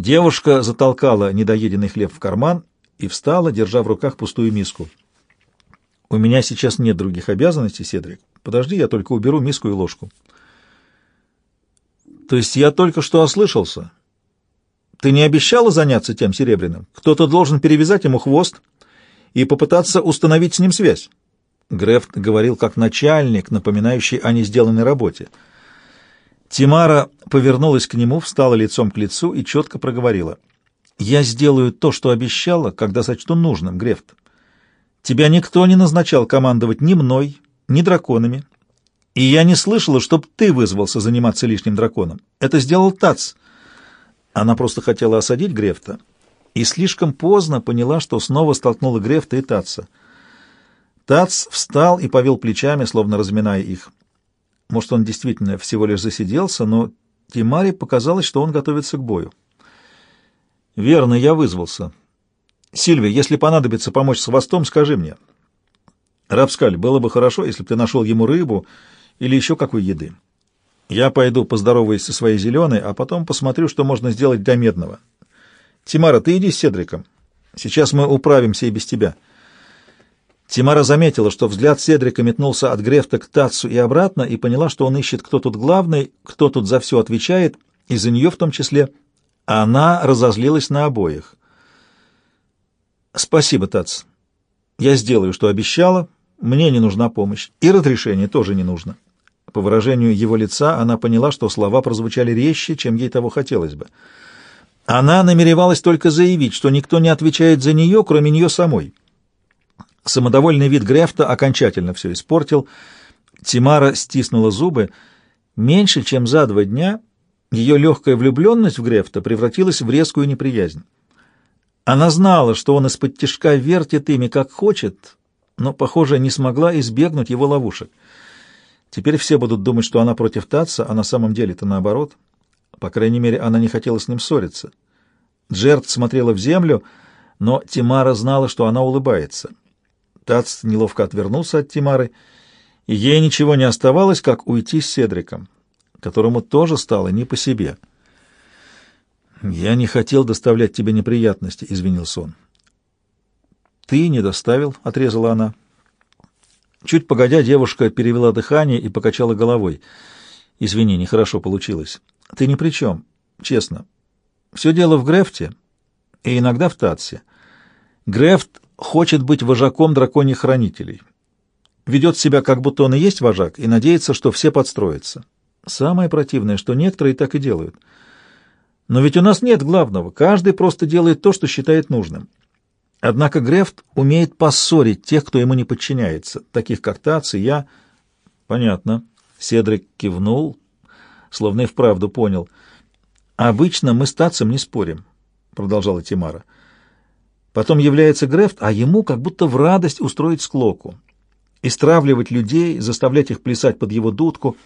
Девушка затолкала недоеденный хлеб в карман и встала, держа в руках пустую миску. «У меня сейчас нет других обязанностей, Седрик. Подожди, я только уберу миску и ложку». «То есть я только что ослышался? Ты не обещала заняться тем серебряным? Кто-то должен перевязать ему хвост и попытаться установить с ним связь». Грефт говорил как начальник, напоминающий о несделанной работе. Тимара повернулась к нему, встала лицом к лицу и четко проговорила. «Я сделаю то, что обещала, когда сочту нужным, Грефт. Тебя никто не назначал командовать ни мной, ни драконами. И я не слышала, чтоб ты вызвался заниматься лишним драконом. Это сделал Тац». Она просто хотела осадить Грефта и слишком поздно поняла, что снова столкнула Грефта и Таца. Тац встал и повел плечами, словно разминая их. Может, он действительно всего лишь засиделся, но Тимаре показалось, что он готовится к бою. «Верно, я вызвался. Сильви, если понадобится помочь с хвостом, скажи мне. Рабскаль, было бы хорошо, если бы ты нашел ему рыбу или еще какой еды. Я пойду поздороваюсь со своей зеленой, а потом посмотрю, что можно сделать для медного. Тимара, ты иди с Седриком. Сейчас мы управимся и без тебя». Тимара заметила, что взгляд Седрика метнулся от Грефта к Татсу и обратно, и поняла, что он ищет, кто тут главный, кто тут за все отвечает, и за нее в том числе. Она разозлилась на обоих. «Спасибо, Татс. Я сделаю, что обещала. Мне не нужна помощь. И разрешение тоже не нужно». По выражению его лица она поняла, что слова прозвучали резче, чем ей того хотелось бы. Она намеревалась только заявить, что никто не отвечает за нее, кроме нее самой. Самодовольный вид Грефта окончательно все испортил. Тимара стиснула зубы. Меньше чем за два дня ее легкая влюбленность в Грефта превратилась в резкую неприязнь. Она знала, что он из-под тишка вертит ими, как хочет, но, похоже, не смогла избегнуть его ловушек. Теперь все будут думать, что она против Татца, а на самом деле-то наоборот. По крайней мере, она не хотела с ним ссориться. Джерт смотрела в землю, но Тимара знала, что она улыбается. Тац неловко отвернулся от Тимары, и ей ничего не оставалось, как уйти с Седриком, которому тоже стало не по себе. «Я не хотел доставлять тебе неприятности», — извинился он. «Ты не доставил», — отрезала она. Чуть погодя, девушка перевела дыхание и покачала головой. «Извини, нехорошо получилось. Ты ни при чем, честно. Все дело в Грефте и иногда в Татсе. Грефт хочет быть вожаком драконьих хранителей. Ведет себя, как будто он и есть вожак, и надеется, что все подстроятся. Самое противное, что некоторые так и делают. Но ведь у нас нет главного, каждый просто делает то, что считает нужным. Однако Грефт умеет поссорить тех, кто ему не подчиняется, таких как Тац и я. Понятно. Седрик кивнул, словно и вправду понял. Обычно мы с Тацем не спорим, продолжала Тимара. Потом является Грефт, а ему как будто в радость устроить склоку. Истравливать людей, заставлять их плясать под его дудку.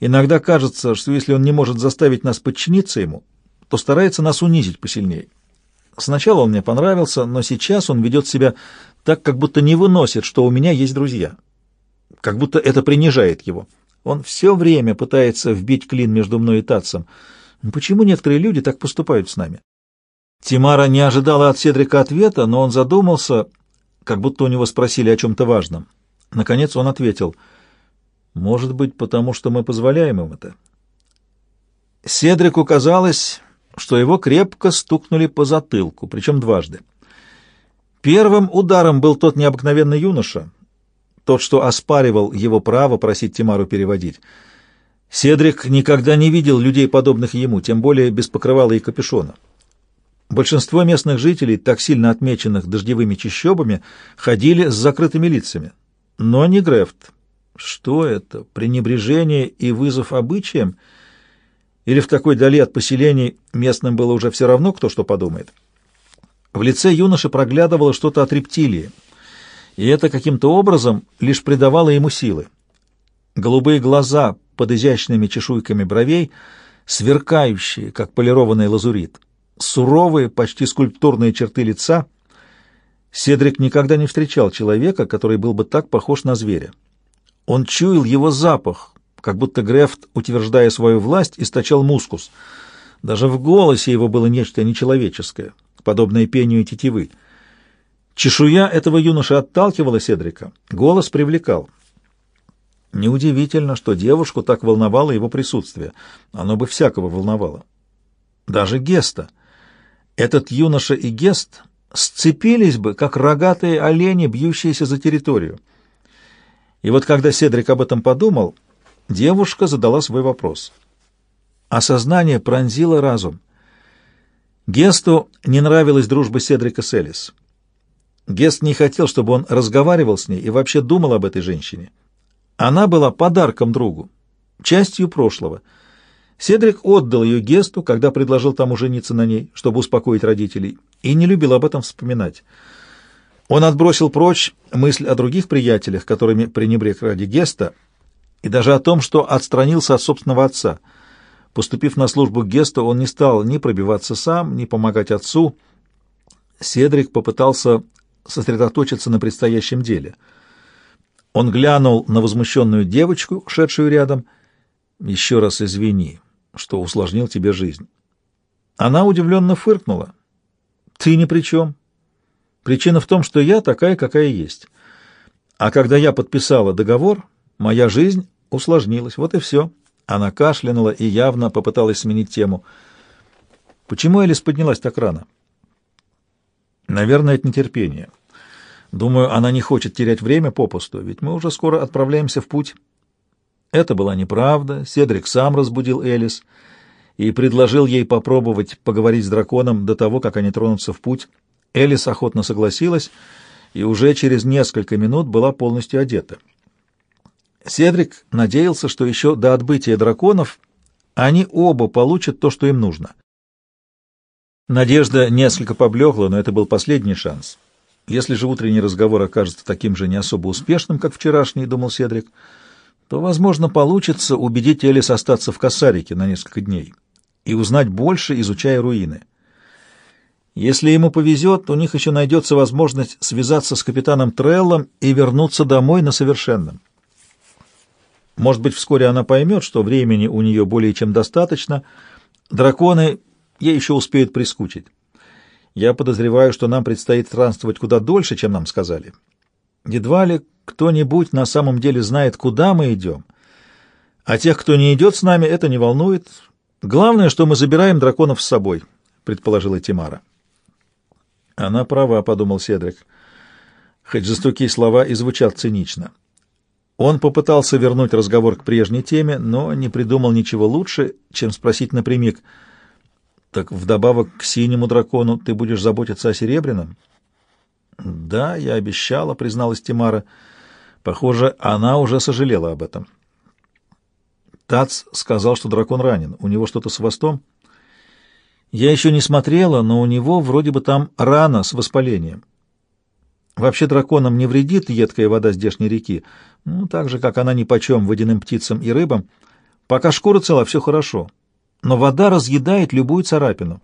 Иногда кажется, что если он не может заставить нас подчиниться ему, то старается нас унизить посильнее. Сначала он мне понравился, но сейчас он ведет себя так, как будто не выносит, что у меня есть друзья. Как будто это принижает его. Он все время пытается вбить клин между мной и Татсом. Почему некоторые люди так поступают с нами? Тимара не ожидала от Седрика ответа, но он задумался, как будто у него спросили о чем-то важном. Наконец он ответил, «Может быть, потому что мы позволяем им это?» Седрику казалось, что его крепко стукнули по затылку, причем дважды. Первым ударом был тот необыкновенный юноша, тот, что оспаривал его право просить Тимару переводить. Седрик никогда не видел людей, подобных ему, тем более без покрывала и капюшона. Большинство местных жителей, так сильно отмеченных дождевыми чащобами, ходили с закрытыми лицами. Но не Грефт. Что это? Пренебрежение и вызов обычаям? Или в такой дали от поселений местным было уже все равно, кто что подумает? В лице юноши проглядывало что-то от рептилии, и это каким-то образом лишь придавало ему силы. Голубые глаза под изящными чешуйками бровей, сверкающие, как полированный лазурит — суровые, почти скульптурные черты лица. Седрик никогда не встречал человека, который был бы так похож на зверя. Он чуял его запах, как будто Грефт, утверждая свою власть, источал мускус. Даже в голосе его было нечто нечеловеческое, подобное пению тетивы. Чешуя этого юноши отталкивала Седрика, голос привлекал. Неудивительно, что девушку так волновало его присутствие. Оно бы всякого волновало. Даже Геста. Этот юноша и Гест сцепились бы, как рогатые олени, бьющиеся за территорию. И вот когда Седрик об этом подумал, девушка задала свой вопрос. Осознание пронзило разум. Гесту не нравилась дружба Седрика с Элис. Гест не хотел, чтобы он разговаривал с ней и вообще думал об этой женщине. Она была подарком другу, частью прошлого. Седрик отдал ее Гесту, когда предложил тому жениться на ней, чтобы успокоить родителей, и не любил об этом вспоминать. Он отбросил прочь мысль о других приятелях, которыми пренебрег ради Геста, и даже о том, что отстранился от собственного отца. Поступив на службу к Гесту, он не стал ни пробиваться сам, ни помогать отцу. Седрик попытался сосредоточиться на предстоящем деле. Он глянул на возмущенную девочку, шедшую рядом. «Еще раз извини, что усложнил тебе жизнь». Она удивленно фыркнула. «Ты ни при чем. Причина в том, что я такая, какая есть. А когда я подписала договор, моя жизнь усложнилась. Вот и все». Она кашлянула и явно попыталась сменить тему. «Почему Элис поднялась так рано?» Наверное, это нетерпение. Думаю, она не хочет терять время попусту, ведь мы уже скоро отправляемся в путь. Это была неправда. Седрик сам разбудил Элис и предложил ей попробовать поговорить с драконом до того, как они тронутся в путь. Элис охотно согласилась и уже через несколько минут была полностью одета. Седрик надеялся, что еще до отбытия драконов они оба получат то, что им нужно. Надежда несколько поблекла, но это был последний шанс. Если же утренний разговор окажется таким же не особо успешным, как вчерашний, думал Седрик, то, возможно, получится убедить Элис остаться в Кассарике на несколько дней и узнать больше, изучая руины. Если ему повезет, у них еще найдется возможность связаться с капитаном Треллом и вернуться домой на совершенном. Может быть, вскоре она поймет, что времени у нее более чем достаточно. Драконы ей еще успеют прискучить. Я подозреваю, что нам предстоит странствовать куда дольше, чем нам сказали. Едва ли кто-нибудь на самом деле знает, куда мы идем. А тех, кто не идет с нами, это не волнует. Главное, что мы забираем драконов с собой, предположила Тимара. Она права, подумал Седрик. Хоть жестокие слова и звучат цинично. Он попытался вернуть разговор к прежней теме, но не придумал ничего лучше, чем спросить напрямик — так вдобавок к синему дракону ты будешь заботиться о серебряном? Да, я обещала, призналась Тимара. Похоже, она уже сожалела об этом. Тац сказал, что дракон ранен. У него что-то с хвостом? Я еще не смотрела, но у него вроде бы там рана с воспалением. Вообще драконам не вредит едкая вода здешней реки, ну, так же, как она нипочем водяным птицам и рыбам. Пока шкура цела, все хорошо но вода разъедает любую царапину.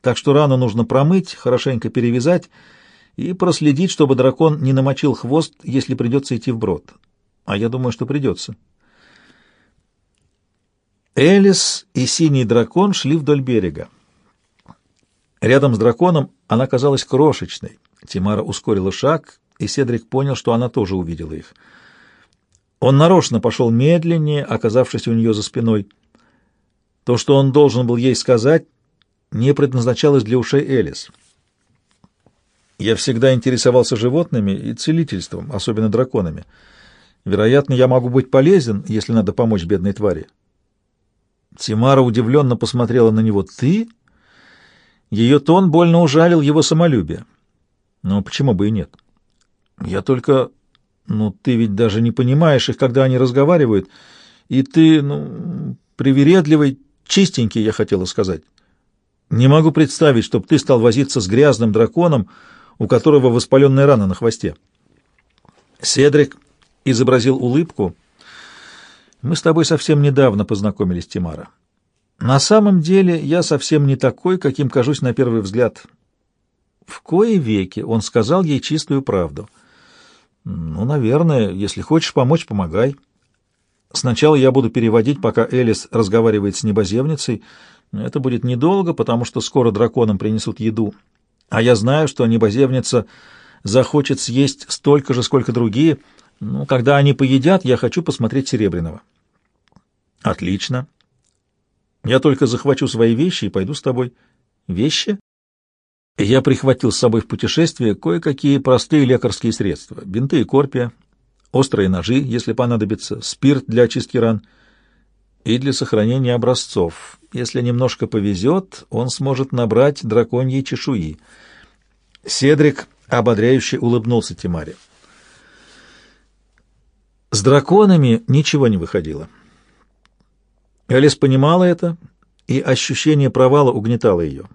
Так что рану нужно промыть, хорошенько перевязать и проследить, чтобы дракон не намочил хвост, если придется идти вброд. А я думаю, что придется. Элис и синий дракон шли вдоль берега. Рядом с драконом она казалась крошечной. Тимара ускорила шаг, и Седрик понял, что она тоже увидела их. Он нарочно пошел медленнее, оказавшись у нее за спиной — то, что он должен был ей сказать, не предназначалось для ушей Элис. Я всегда интересовался животными и целительством, особенно драконами. Вероятно, я могу быть полезен, если надо помочь бедной твари. Тимара удивленно посмотрела на него. «Ты?» Ее тон больно ужалил его самолюбие. Но почему бы и нет? Я только... Ну, ты ведь даже не понимаешь их, когда они разговаривают. И ты, ну, привередливый, Чистенький, я хотела сказать. Не могу представить, чтобы ты стал возиться с грязным драконом, у которого воспаленная рана на хвосте. Седрик изобразил улыбку. Мы с тобой совсем недавно познакомились, Тимара. На самом деле я совсем не такой, каким кажусь на первый взгляд. В кои веки он сказал ей чистую правду. Ну, наверное, если хочешь помочь, помогай. Сначала я буду переводить, пока Элис разговаривает с небоземницей. Это будет недолго, потому что скоро драконам принесут еду. А я знаю, что небоземница захочет съесть столько же, сколько другие. Ну, когда они поедят, я хочу посмотреть Серебряного. Отлично. Я только захвачу свои вещи и пойду с тобой. Вещи? Я прихватил с собой в путешествие кое-какие простые лекарские средства. Бинты и корпия, острые ножи, если понадобится, спирт для очистки ран и для сохранения образцов. Если немножко повезет, он сможет набрать драконьи чешуи. Седрик ободряюще улыбнулся Тимаре. С драконами ничего не выходило. Элис понимала это, и ощущение провала угнетало ее.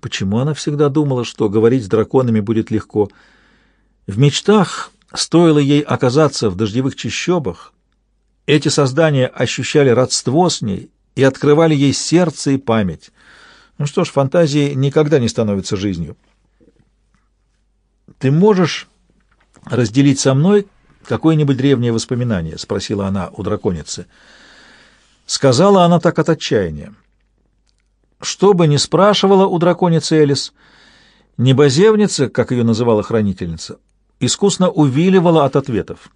Почему она всегда думала, что говорить с драконами будет легко? В мечтах стоило ей оказаться в дождевых чащобах, эти создания ощущали родство с ней и открывали ей сердце и память. Ну что ж, фантазии никогда не становятся жизнью. «Ты можешь разделить со мной какое-нибудь древнее воспоминание?» — спросила она у драконицы. Сказала она так от отчаяния. Что бы ни спрашивала у драконицы Элис, небозевница, как ее называла хранительница, искусно увиливала от ответов.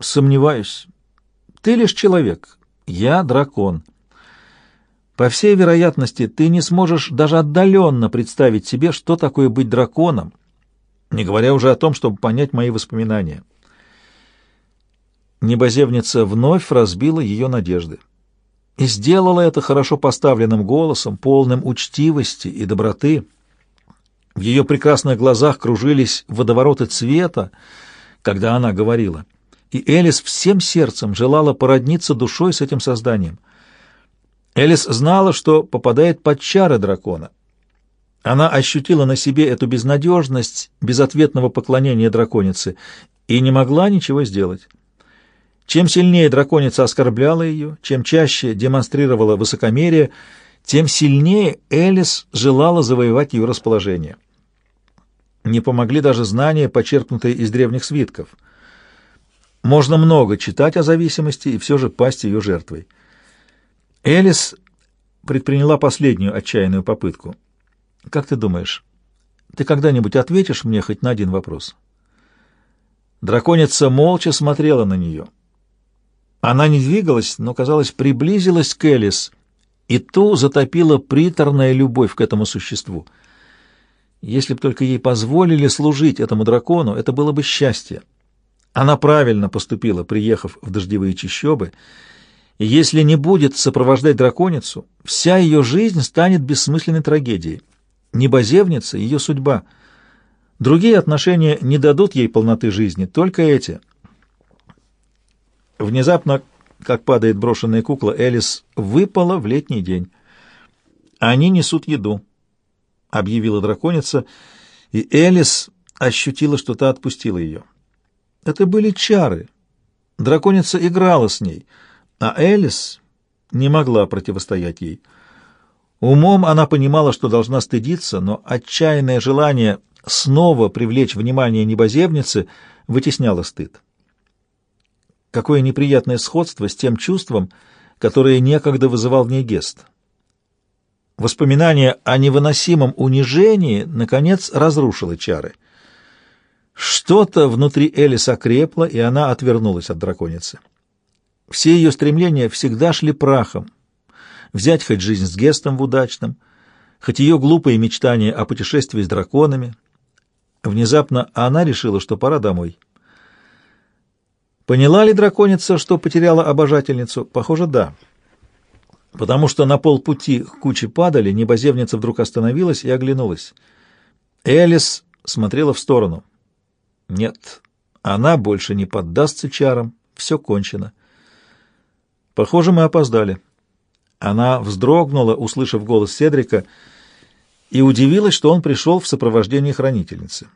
«Сомневаюсь. Ты лишь человек, я дракон. По всей вероятности, ты не сможешь даже отдаленно представить себе, что такое быть драконом, не говоря уже о том, чтобы понять мои воспоминания. Небозевница вновь разбила ее надежды. И сделала это хорошо поставленным голосом, полным учтивости и доброты. В ее прекрасных глазах кружились водовороты цвета, когда она говорила — и Элис всем сердцем желала породниться душой с этим созданием. Элис знала, что попадает под чары дракона. Она ощутила на себе эту безнадежность безответного поклонения драконицы и не могла ничего сделать. Чем сильнее драконица оскорбляла ее, чем чаще демонстрировала высокомерие, тем сильнее Элис желала завоевать ее расположение. Не помогли даже знания, почерпнутые из древних свитков — можно много читать о зависимости и все же пасть ее жертвой. Элис предприняла последнюю отчаянную попытку. «Как ты думаешь, ты когда-нибудь ответишь мне хоть на один вопрос?» Драконица молча смотрела на нее. Она не двигалась, но, казалось, приблизилась к Элис, и ту затопила приторная любовь к этому существу. Если бы только ей позволили служить этому дракону, это было бы счастье. Она правильно поступила, приехав в дождевые чащобы, и если не будет сопровождать драконицу, вся ее жизнь станет бессмысленной трагедией. Небозевница — ее судьба. Другие отношения не дадут ей полноты жизни, только эти. Внезапно, как падает брошенная кукла, Элис выпала в летний день. «Они несут еду», — объявила драконица, и Элис ощутила, что та отпустила ее. Это были чары. Драконица играла с ней, а Элис не могла противостоять ей. Умом она понимала, что должна стыдиться, но отчаянное желание снова привлечь внимание небоземницы вытесняло стыд. Какое неприятное сходство с тем чувством, которое некогда вызывал в ней Гест. Воспоминание о невыносимом унижении, наконец, разрушило чары — что-то внутри Элис окрепло, и она отвернулась от драконицы. Все ее стремления всегда шли прахом. Взять хоть жизнь с Гестом в удачном, хоть ее глупые мечтания о путешествии с драконами. Внезапно она решила, что пора домой. Поняла ли драконица, что потеряла обожательницу? Похоже, да. Потому что на полпути к куче падали, небоземница вдруг остановилась и оглянулась. Элис смотрела в сторону. Нет, она больше не поддастся чарам, все кончено. Похоже, мы опоздали. Она вздрогнула, услышав голос Седрика, и удивилась, что он пришел в сопровождении хранительницы.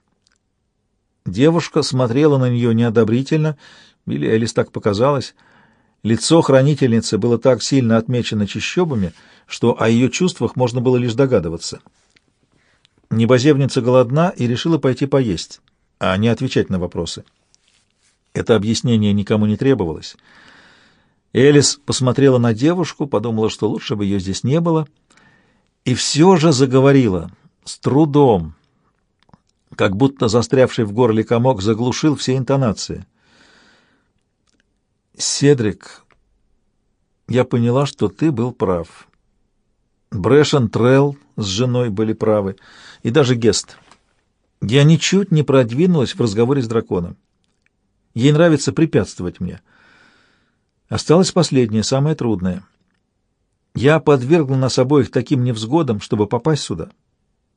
Девушка смотрела на нее неодобрительно, или Элис так показалось. Лицо хранительницы было так сильно отмечено чащобами, что о ее чувствах можно было лишь догадываться. Небозевница голодна и решила пойти поесть а не отвечать на вопросы. Это объяснение никому не требовалось. Элис посмотрела на девушку, подумала, что лучше бы ее здесь не было, и все же заговорила, с трудом, как будто застрявший в горле комок заглушил все интонации. «Седрик, я поняла, что ты был прав. Брэшен Трелл с женой были правы, и даже Гест. Я ничуть не продвинулась в разговоре с драконом. Ей нравится препятствовать мне. Осталось последнее, самое трудное. Я подвергла нас обоих таким невзгодам, чтобы попасть сюда.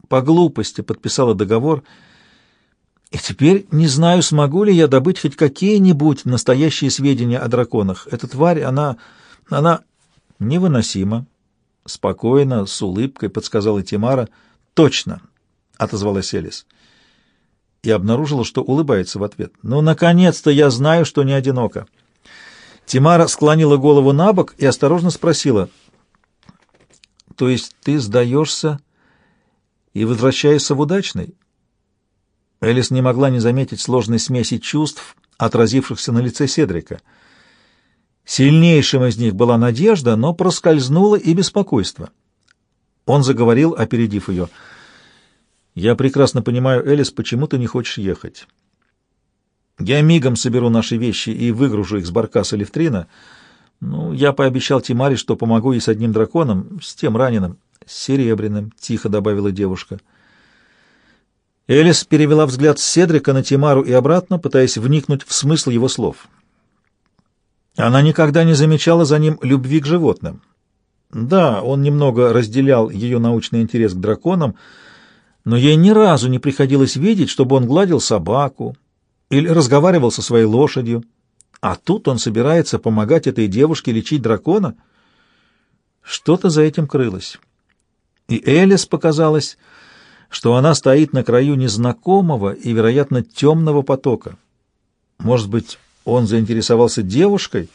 По глупости подписала договор, и теперь не знаю, смогу ли я добыть хоть какие-нибудь настоящие сведения о драконах. Эта тварь, она... она невыносима. Спокойно, с улыбкой подсказала Тимара. «Точно!» — отозвалась Элис. И обнаружила, что улыбается в ответ. «Ну, наконец-то я знаю, что не одиноко!» Тимара склонила голову на бок и осторожно спросила. «То есть ты сдаешься и возвращаешься в удачный?» Элис не могла не заметить сложной смеси чувств, отразившихся на лице Седрика — Сильнейшим из них была надежда, но проскользнуло и беспокойство. Он заговорил, опередив ее. «Я прекрасно понимаю, Элис, почему ты не хочешь ехать. Я мигом соберу наши вещи и выгружу их с баркаса Левтрина. Ну, я пообещал Тимаре, что помогу ей с одним драконом, с тем раненым, с серебряным», — тихо добавила девушка. Элис перевела взгляд с Седрика на Тимару и обратно, пытаясь вникнуть в смысл его слов. Она никогда не замечала за ним любви к животным. Да, он немного разделял ее научный интерес к драконам, но ей ни разу не приходилось видеть, чтобы он гладил собаку или разговаривал со своей лошадью. А тут он собирается помогать этой девушке лечить дракона. Что-то за этим крылось. И Элис показалось, что она стоит на краю незнакомого и, вероятно, темного потока. Может быть, он заинтересовался девушкой,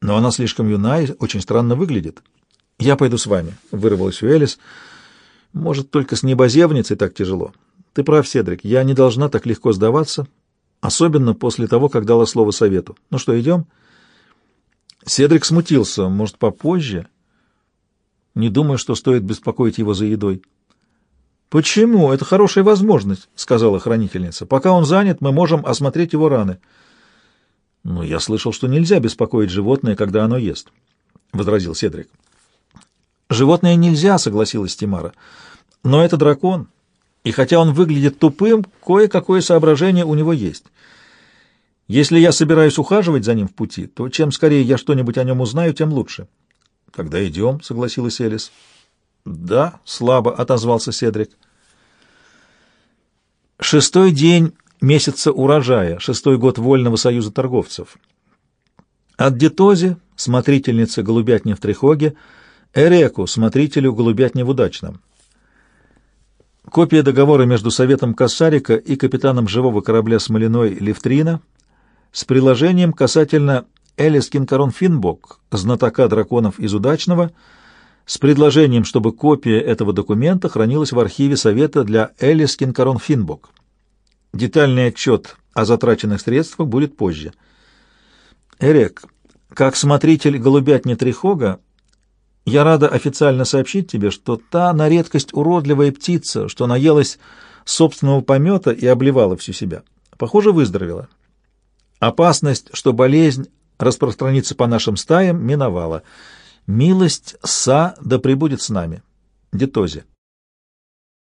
но она слишком юна и очень странно выглядит. «Я пойду с вами», — вырвалась у Элис. «Может, только с небозевницей так тяжело. Ты прав, Седрик, я не должна так легко сдаваться, особенно после того, как дала слово совету. Ну что, идем?» Седрик смутился. «Может, попозже?» «Не думаю, что стоит беспокоить его за едой». «Почему? Это хорошая возможность», — сказала хранительница. «Пока он занят, мы можем осмотреть его раны». «Ну, я слышал, что нельзя беспокоить животное, когда оно ест», — возразил Седрик. «Животное нельзя», — согласилась Тимара. «Но это дракон, и хотя он выглядит тупым, кое-какое соображение у него есть. Если я собираюсь ухаживать за ним в пути, то чем скорее я что-нибудь о нем узнаю, тем лучше». «Тогда идем», — согласилась Элис. «Да», — слабо отозвался Седрик. Шестой день месяца урожая, шестой год Вольного союза торговцев. От Детози, смотрительницы голубятни в Трихоге, Эреку, смотрителю голубятни в Удачном. Копия договора между Советом Кассарика и капитаном живого корабля Смолиной Левтрина с приложением касательно Элис Кинкарон Финбок, знатока драконов из Удачного, с предложением, чтобы копия этого документа хранилась в архиве Совета для Элис Кинкарон Финбок. Детальный отчет о затраченных средствах будет позже. Эрек, как смотритель голубятни Трихога, я рада официально сообщить тебе, что та на редкость уродливая птица, что наелась собственного помета и обливала всю себя, похоже, выздоровела. Опасность, что болезнь распространится по нашим стаям, миновала — Милость Са да пребудет с нами. Детозе.